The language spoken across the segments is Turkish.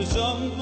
Perişan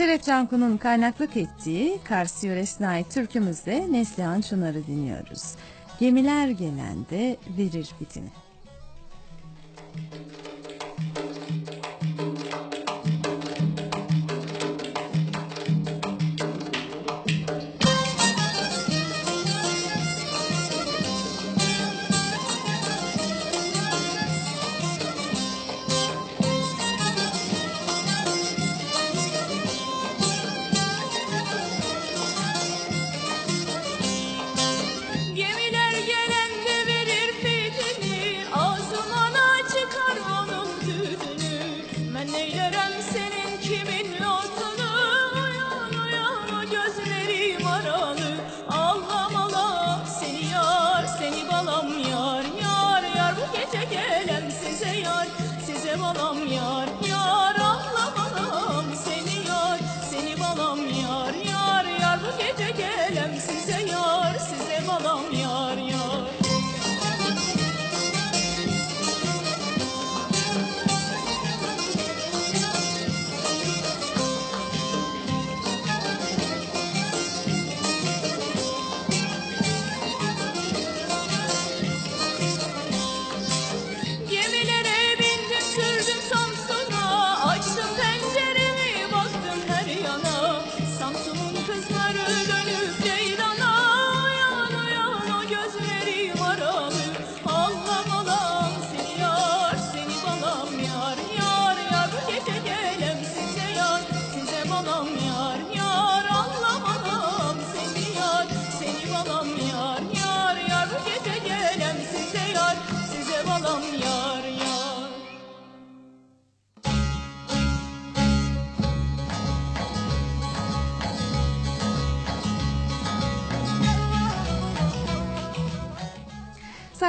Serap Canku'nun kaynaklık ettiği Kars yöresine ait türkümüzde Neslihan Çınar'ı dinliyoruz. Gemiler gelende verir bitini.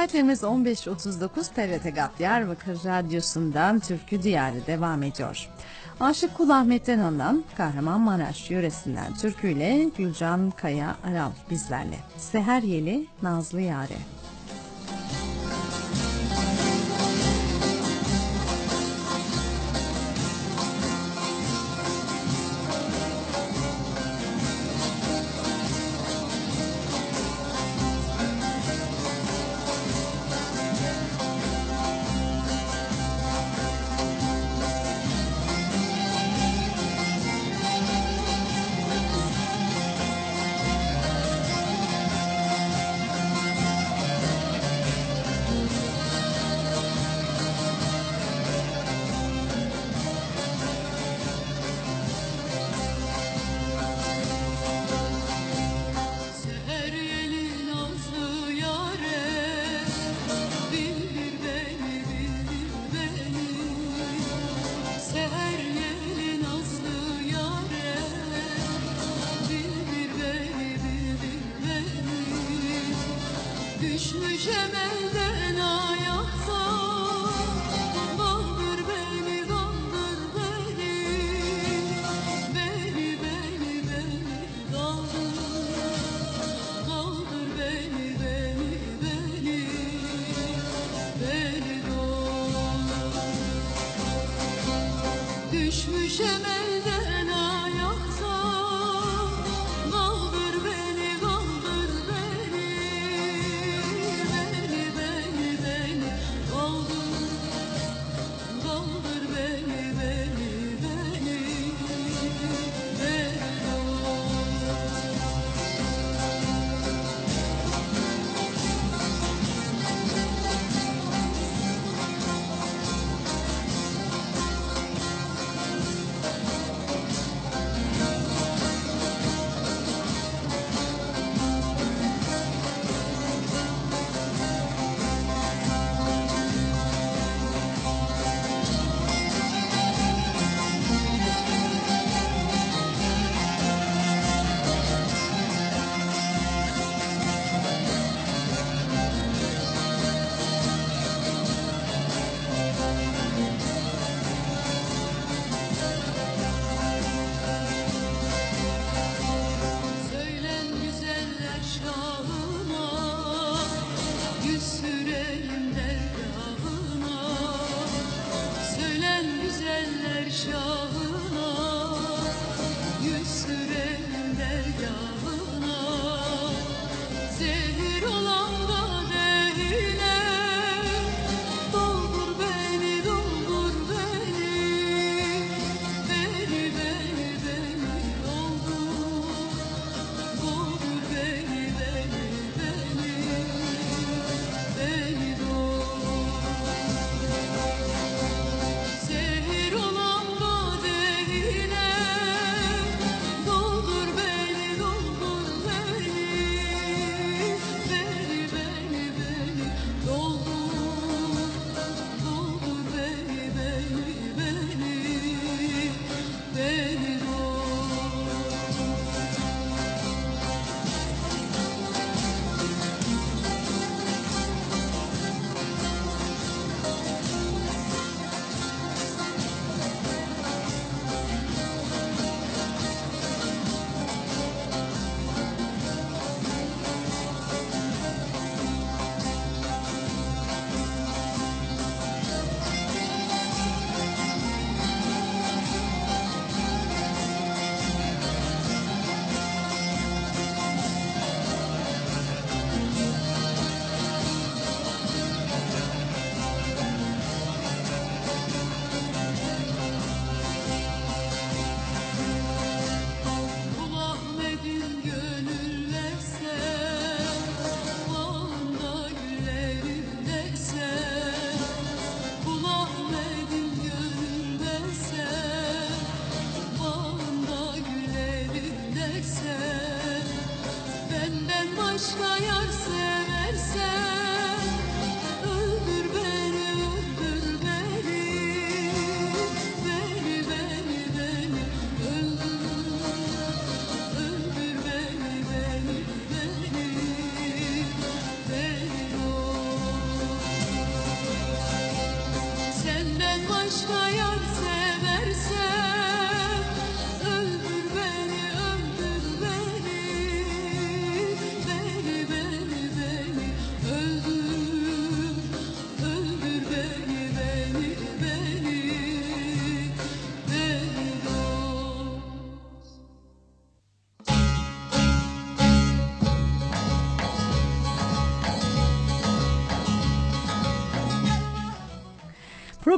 Saatlerimiz 15.39 TRT GAP Diyarbakır Radyosu'ndan Türkü Diyarı devam ediyor. Aşık Kul Ahmet'ten alınan Kahramanmaraş yöresinden türküyle Gülcan Kaya Aral bizlerle. Seher Yeli Nazlı Yare. düşemem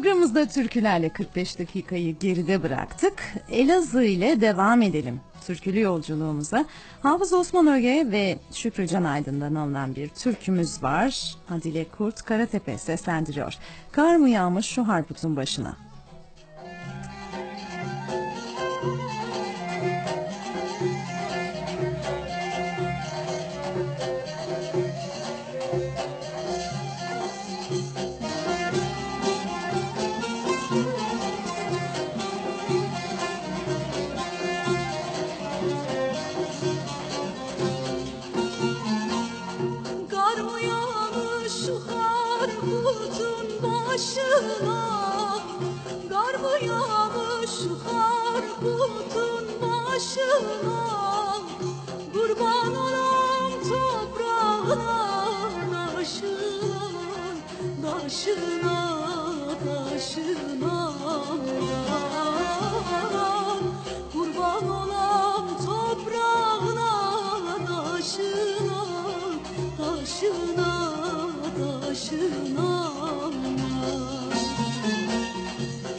Programımızda türkülerle 45 dakikayı geride bıraktık. Elazığ ile devam edelim türkülü yolculuğumuza. Hafız Osman Öge ve Şükrü Can Aydın'dan alınan bir türkümüz var. Adile Kurt Karatepe seslendiriyor. Kar mı yağmış şu harputun başına?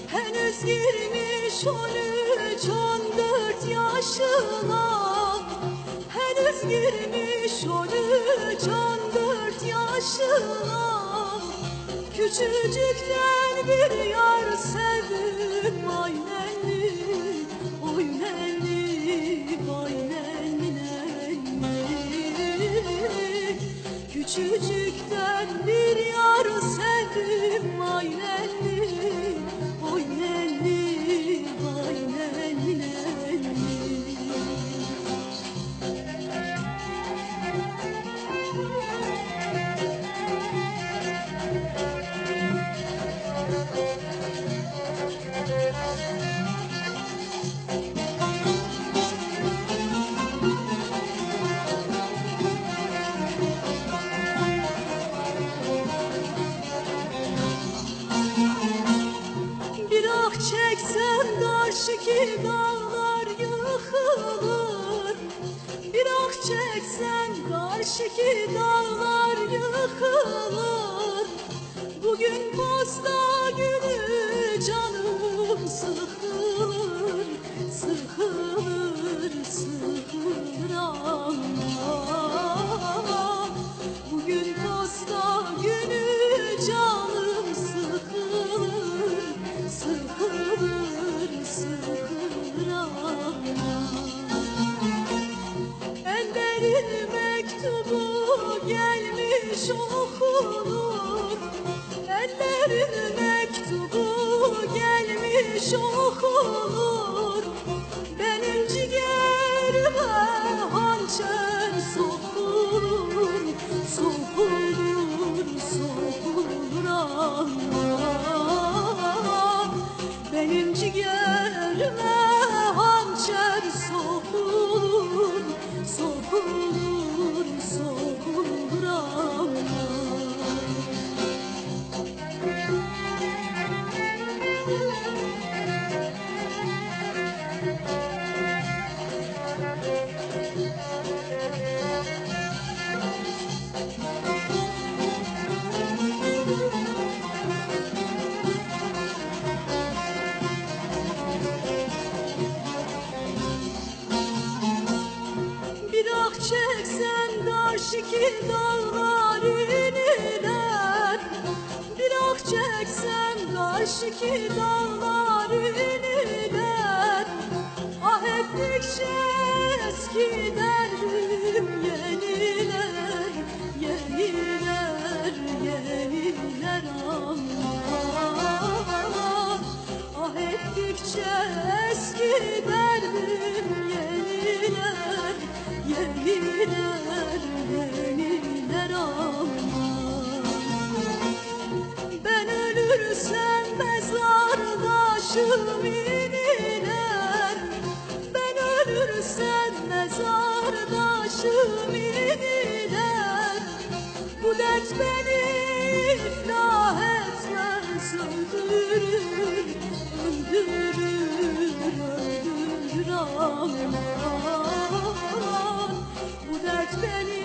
Henüz girmiş on üç on Henüz girmiş on üç on Küçücükten bir yar sevdim ay küçücükten bir yar Güneş okunur ellerin mektubu gelmiş okunur 去做 mezardaşım iniler Ben ölürsem mezardaşım iniler Bu dert beni iflah etmez. Öldürür Öldürür, öldürür. Aman Bu dert beni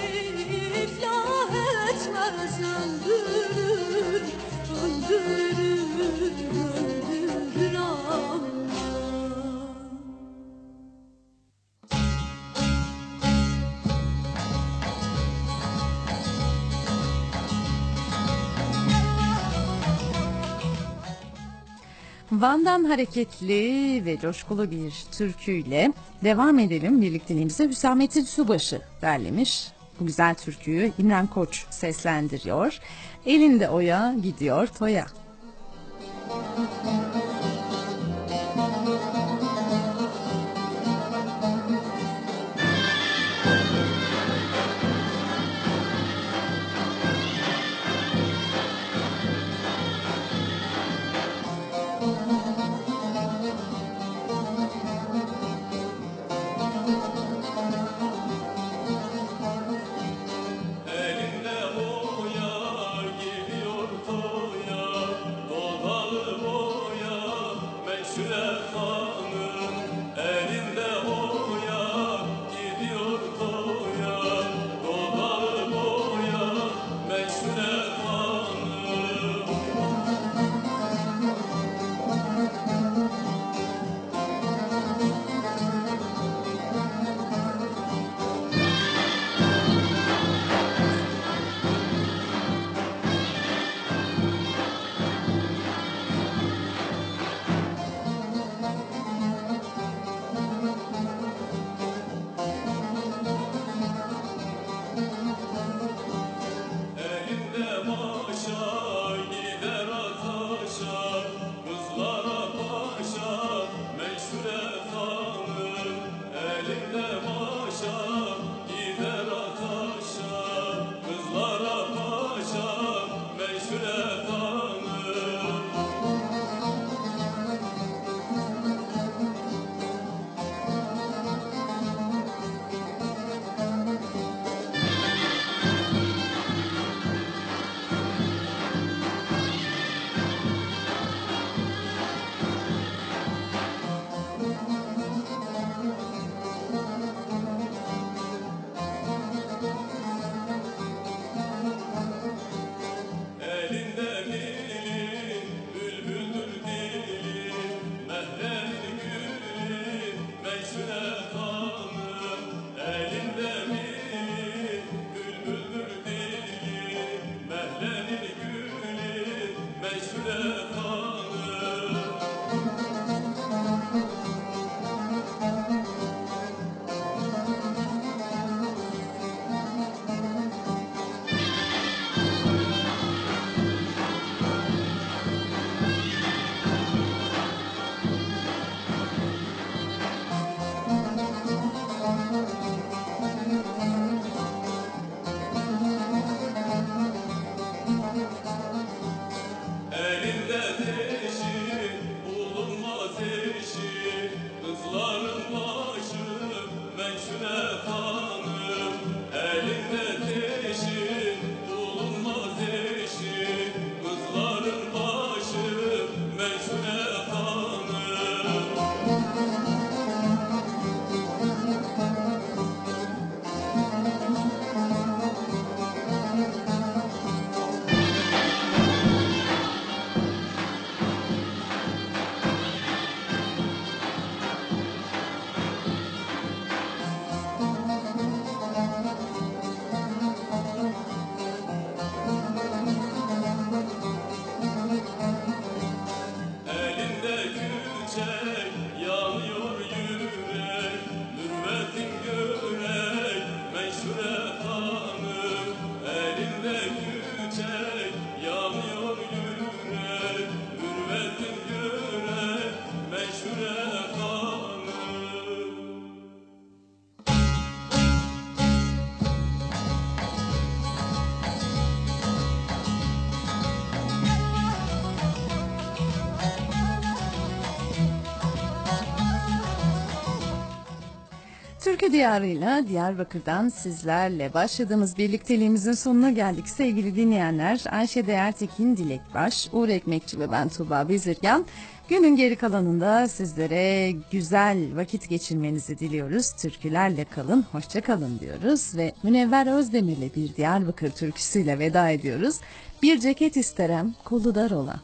iflah etmez. Öldürür Öldürür, öldürür Van'dan hareketli ve coşkulu bir türküyle devam edelim birlikteliğimize. Hüsamettin Subaşı derlemiş. Bu güzel türküyü İmren Koç seslendiriyor. Elinde oya gidiyor toya. Elinde Türkü Diyarı'yla Diyarbakır'dan sizlerle başladığımız birlikteliğimizin sonuna geldik sevgili dinleyenler. Ayşe Değertekin, Dilek Baş, Uğur Ekmekçi ve ben Tuba Bezirgan. Günün geri kalanında sizlere güzel vakit geçirmenizi diliyoruz. Türkülerle kalın, hoşça kalın diyoruz ve Münevver Özdemir'le bir Diyarbakır türküsüyle veda ediyoruz. Bir ceket isterem, kolu dar olan.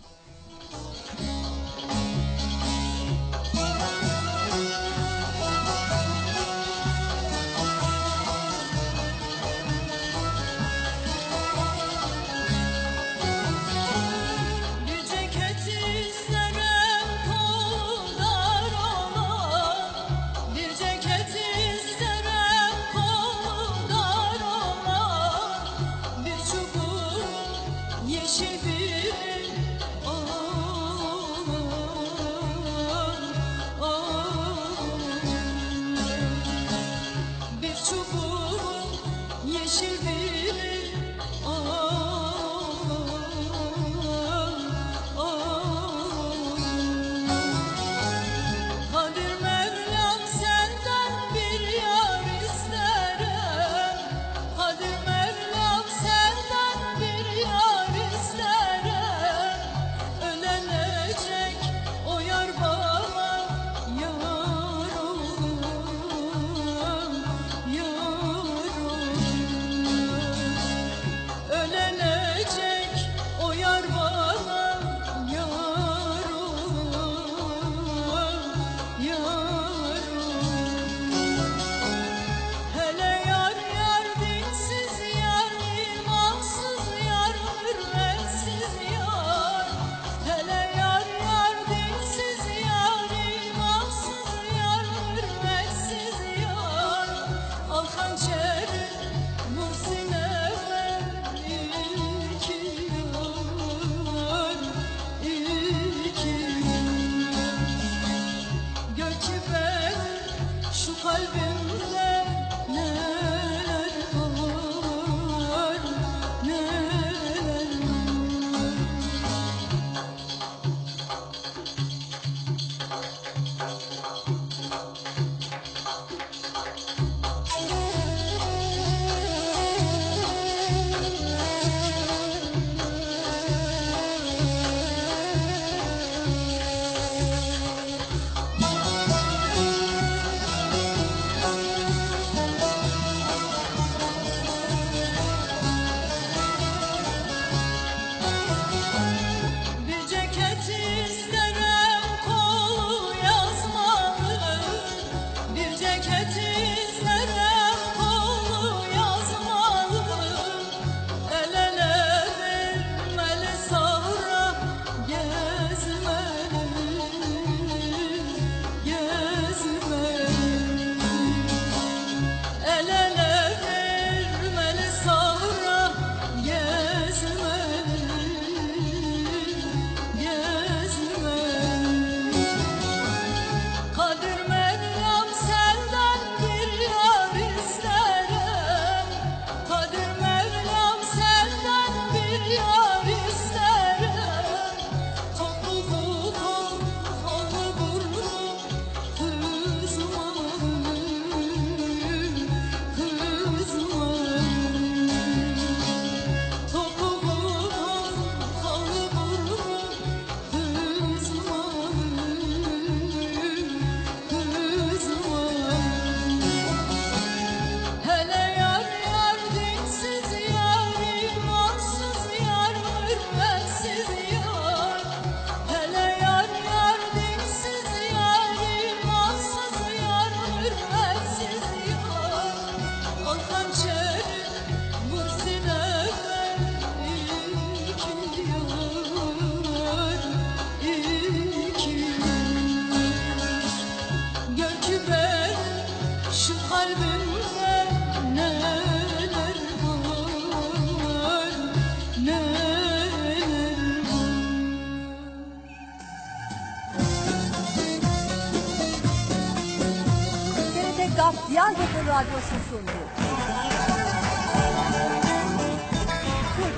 Başlasın bu.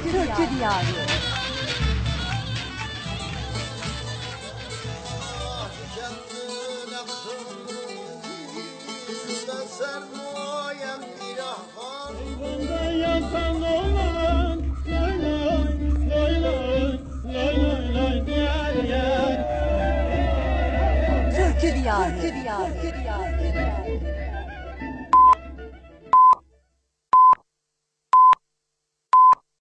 Türkü diyarı. Eyvanda Türkü diyarı. Türkü diyarı.